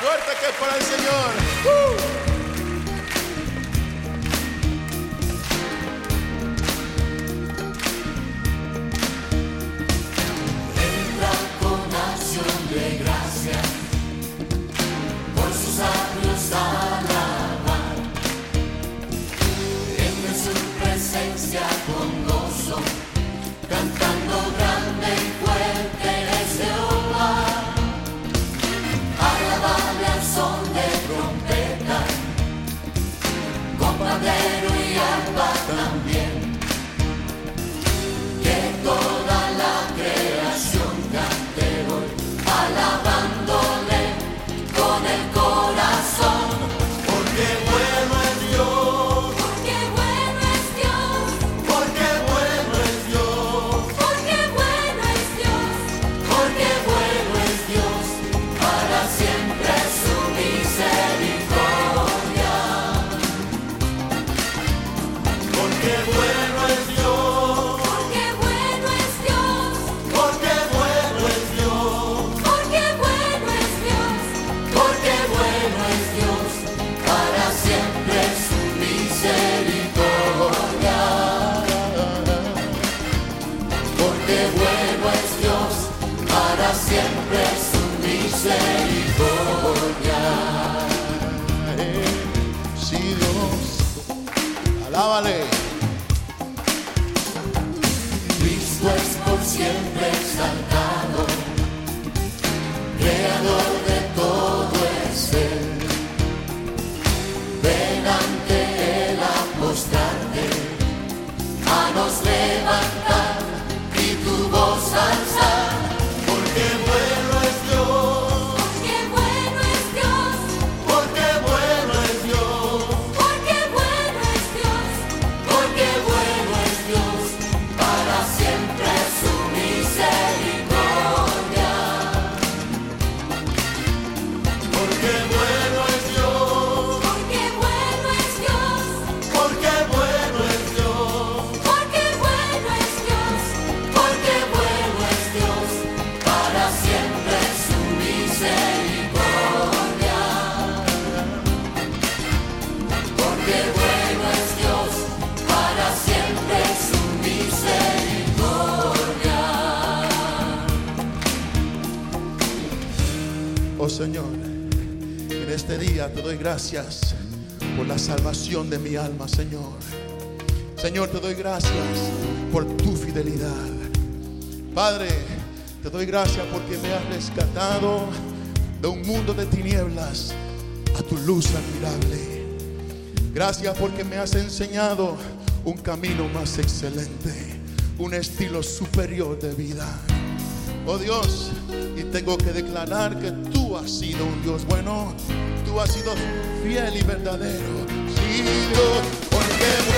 Fuerte que para el Señor. Porque bueno es Dios, para siempre su misericordia. Sí, Dios. Alábale. Cristo es por siempre exaltado, Oh Señor, en este día te doy gracias por la salvación de mi alma, Señor. Señor, te doy gracias por tu fidelidad. Padre, te doy gracias porque me has rescatado de un mundo de tinieblas a tu luz admirable. Gracias porque me has enseñado un camino más excelente, un estilo superior de vida. Oh Dios, y tengo que declarar que tú has sido un Dios bueno, tú has sido fiel y verdadero. Sí, Dios, porque